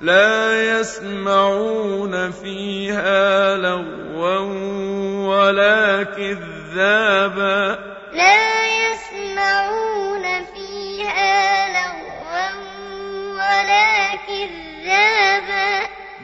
لَّا يَسْمَعُونَ فِيهَا لَغْوًا وَلَا كِذَّابًا. لَّا يَسْمَعُونَ فِيهَا لَغْوًا وَلَا كِذَّابًا.